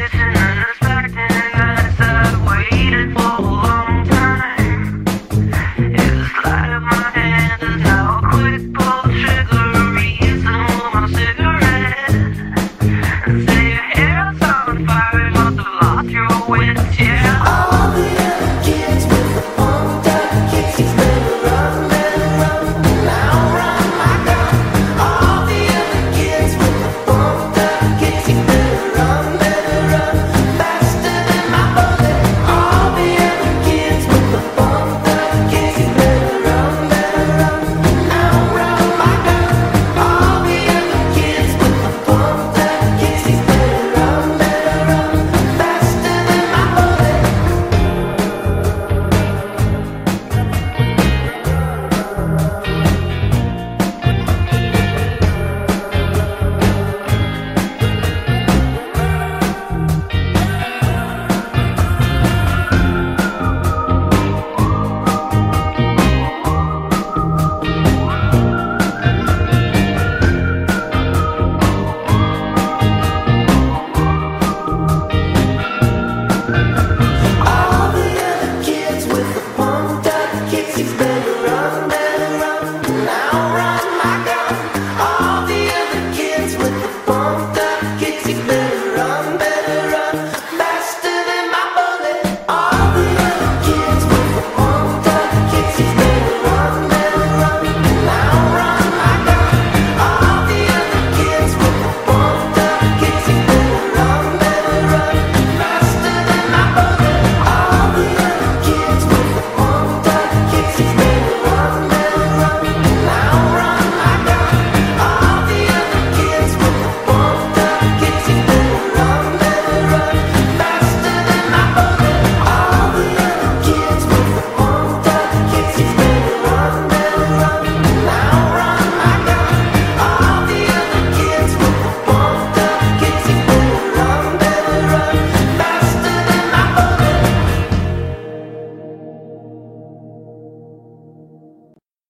you.